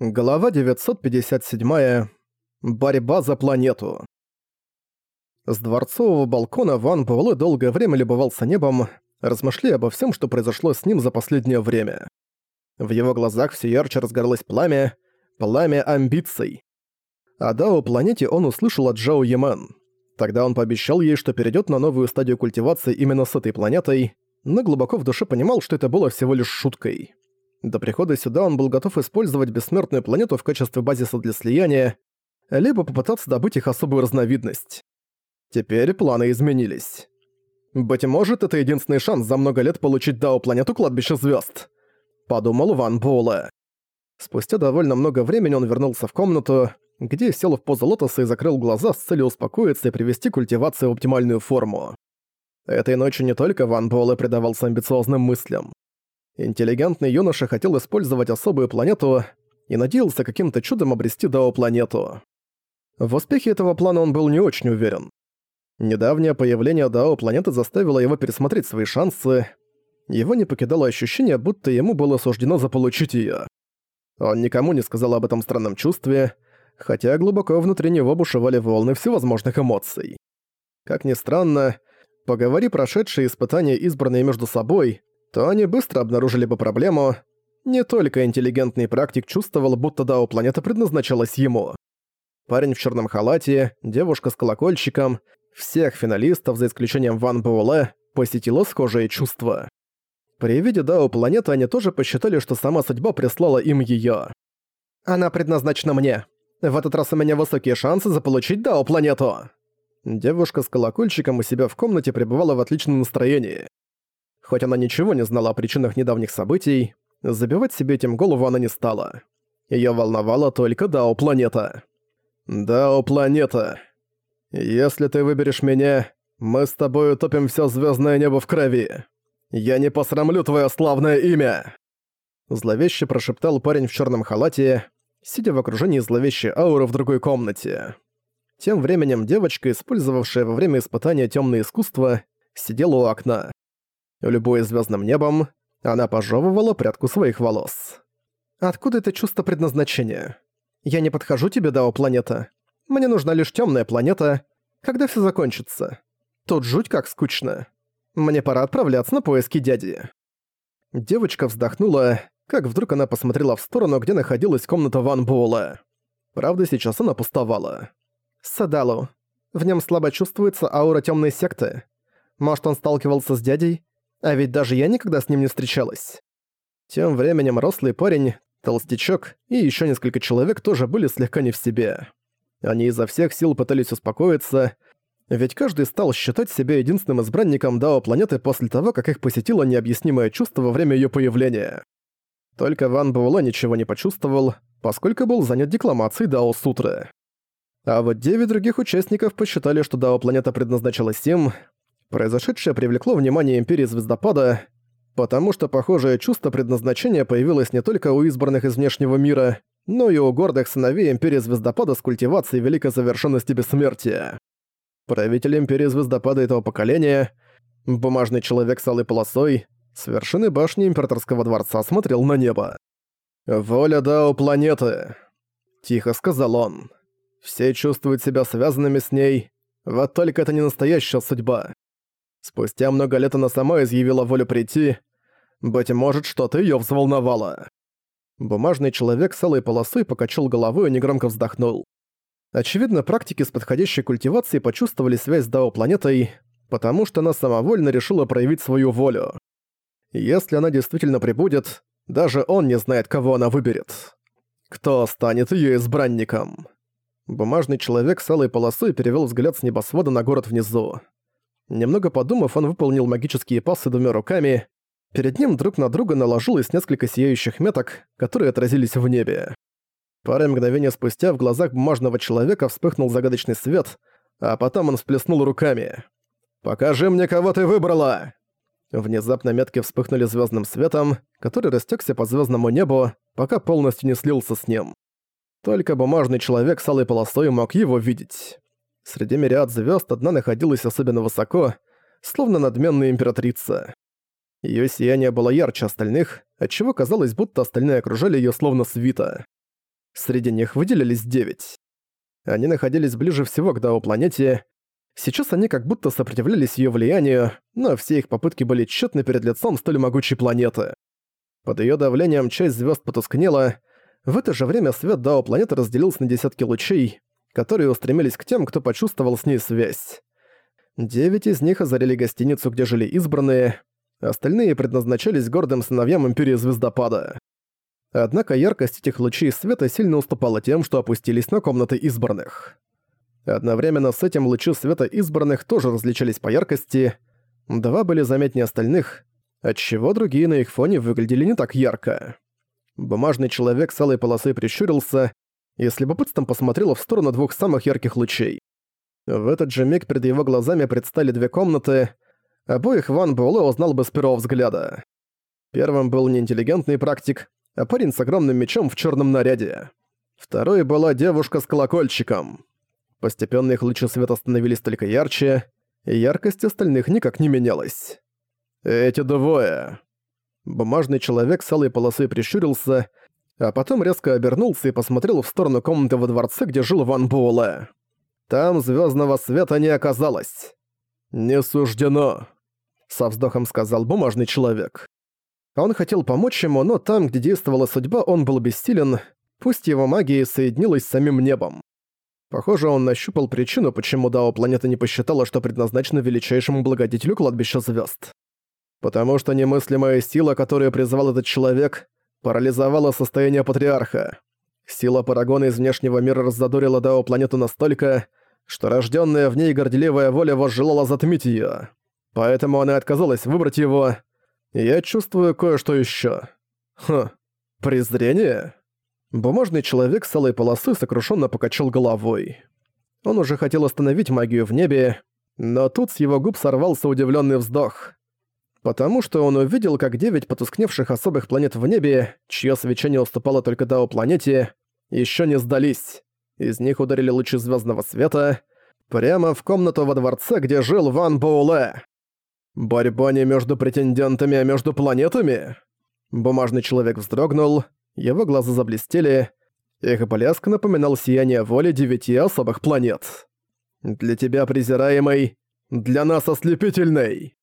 Глава 957. Борьба за планету. С дворцового балкона Ван Буэлэ долгое время любовался небом, размышляя обо всем, что произошло с ним за последнее время. В его глазах все ярче разгоралось пламя, пламя амбиций. О Дао планете он услышал от Джао Ямен. Тогда он пообещал ей, что перейдет на новую стадию культивации именно с этой планетой, но глубоко в душе понимал, что это было всего лишь шуткой. До прихода сюда он был готов использовать бессмертную планету в качестве базиса для слияния, либо попытаться добыть их особую разновидность. Теперь планы изменились. «Быть может, это единственный шанс за много лет получить Дао-планету Кладбище звезд, подумал Ван Буэлэ. Спустя довольно много времени он вернулся в комнату, где сел в позу лотоса и закрыл глаза с целью успокоиться и привести культивацию в оптимальную форму. Этой ночью не только Ван Буэлэ предавался амбициозным мыслям. Интеллигентный юноша хотел использовать особую планету и надеялся каким-то чудом обрести Дао-планету. В успехе этого плана он был не очень уверен. Недавнее появление Дао-планеты заставило его пересмотреть свои шансы. Его не покидало ощущение, будто ему было суждено заполучить её. Он никому не сказал об этом странном чувстве, хотя глубоко внутри него бушевали волны всевозможных эмоций. Как ни странно, поговори прошедшие испытания, избранные между собой, то они быстро обнаружили бы проблему. Не только интеллигентный практик чувствовал, будто Дао-планета предназначалась ему. Парень в черном халате, девушка с колокольчиком, всех финалистов, за исключением Ван Буэлэ, посетило схожее чувство. При виде Дао-планеты они тоже посчитали, что сама судьба прислала им её. «Она предназначена мне. В этот раз у меня высокие шансы заполучить Дао-планету!» Девушка с колокольчиком у себя в комнате пребывала в отличном настроении. Хоть она ничего не знала о причинах недавних событий, забивать себе этим голову она не стала. Её волновала только Дао-планета. «Дао-планета. Если ты выберешь меня, мы с тобой утопим всё звёздное небо в крови. Я не посрамлю твоё славное имя!» Зловеще прошептал парень в чёрном халате, сидя в окружении зловещей ауры в другой комнате. Тем временем девочка, использовавшая во время испытания тёмное искусство, сидела у окна. Любое звездным небом, она пожевывала прядку своих волос. «Откуда это чувство предназначения? Я не подхожу тебе, Дао планета. Мне нужна лишь темная планета. Когда все закончится? Тут жуть как скучно. Мне пора отправляться на поиски дяди». Девочка вздохнула, как вдруг она посмотрела в сторону, где находилась комната Ван Буэлла. Правда, сейчас она пустовала. Садалу. В нем слабо чувствуется аура темной секты. Может, он сталкивался с дядей а ведь даже я никогда с ним не встречалась. Тем временем рослый парень, толстячок и еще несколько человек тоже были слегка не в себе. Они изо всех сил пытались успокоиться, ведь каждый стал считать себя единственным избранником Дао планеты после того, как их посетило необъяснимое чувство во время ее появления. Только Ван Буэлэ ничего не почувствовал, поскольку был занят декламацией Дао Сутры. А вот девять других участников посчитали, что Дао планета предназначалась им, Произошедшее привлекло внимание Империи Звездопада, потому что похожее чувство предназначения появилось не только у избранных из внешнего мира, но и у гордых сыновей Империи Звездопада с культивацией великой завершенности бессмертия. Правитель Империи Звездопада этого поколения, бумажный человек с алой полосой, с вершины башни Императорского дворца смотрел на небо. «Воля Дао планеты», — тихо сказал он. «Все чувствуют себя связанными с ней, вот только это не настоящая судьба. Спустя много лет она сама изъявила волю прийти. Быть может, что-то её взволновало. Бумажный человек с алой полосой покачал головой и негромко вздохнул. Очевидно, практики с подходящей культивацией почувствовали связь с Дао-планетой, потому что она самовольно решила проявить свою волю. Если она действительно прибудет, даже он не знает, кого она выберет. Кто станет её избранником? Бумажный человек с алой полосой перевёл взгляд с небосвода на город внизу. Немного подумав, он выполнил магические пассы двумя руками. Перед ним друг на друга наложилось несколько сияющих меток, которые отразились в небе. Пару мгновений спустя в глазах бумажного человека вспыхнул загадочный свет, а потом он всплеснул руками. «Покажи мне, кого ты выбрала!» Внезапно метки вспыхнули звездным светом, который растекся по звездному небу, пока полностью не слился с ним. Только бумажный человек с алой полосой мог его видеть. Среди мириад звезд одна находилась особенно высоко, словно надменная императрица. Её сияние было ярче остальных, отчего казалось, будто остальные окружали её словно свита. Среди них выделились девять. Они находились ближе всего к Дао-планете. Сейчас они как будто сопротивлялись ее влиянию, но все их попытки были тщетны перед лицом столь могучей планеты. Под ее давлением часть звезд потускнела. В это же время свет Дао-планеты разделился на десятки лучей, которые устремились к тем, кто почувствовал с ней связь. Девять из них озарили гостиницу, где жили избранные, остальные предназначались гордым сыновьям Империи Звездопада. Однако яркость этих лучей света сильно уступала тем, что опустились на комнаты избранных. Одновременно с этим лучи света избранных тоже различались по яркости. Два были заметнее остальных, отчего другие на их фоне выглядели не так ярко. Бумажный человек с алой полосой прищурился и с любопытством посмотрел в сторону двух самых ярких лучей. В этот же миг перед его глазами предстали две комнаты. Обоих Ван Буэлэ узнал бы с первого взгляда. Первым был неинтеллигентный практик, а парень с огромным мечом в черном наряде. Второй была девушка с колокольчиком. Постепенно их лучи света становились только ярче, и яркость остальных никак не менялась. «Эти двое!» Бумажный человек с алой полосой прищурился, а потом резко обернулся и посмотрел в сторону комнаты во дворце, где жил Ван Буэлэ. Там звездного света не оказалось. «Не суждено», — со вздохом сказал бумажный человек. Он хотел помочь ему, но там, где действовала судьба, он был бессилен, пусть его магия соединилась с самим небом. Похоже, он нащупал причину, почему Дао планета не посчитала, что предназначена величайшему благодетелю кладбища звезд. Потому что немыслимая сила, которую призвал этот человек, парализовала состояние Патриарха. Сила Парагона из внешнего мира раззадорила Дао планету настолько, что рожденная в ней горделивая воля возжелала затмить ее. Поэтому она отказалась выбрать его. я чувствую кое-что еще. Хм, презрение? Бумажный человек с алой полосы сокрушенно покачал головой. Он уже хотел остановить магию в небе, но тут с его губ сорвался удивленный вздох. Потому что он увидел, как девять потускневших особых планет в небе, чье свечение уступало только Дао планете, еще не сдались. Из них ударили лучи звездного света прямо в комнату во дворце, где жил Ван Боуле. Борьба не между претендентами, а между планетами? Бумажный человек вздрогнул, его глаза заблестели, их блеск напоминал сияние воли девяти особых планет. Для тебя презираемый, для нас ослепительный.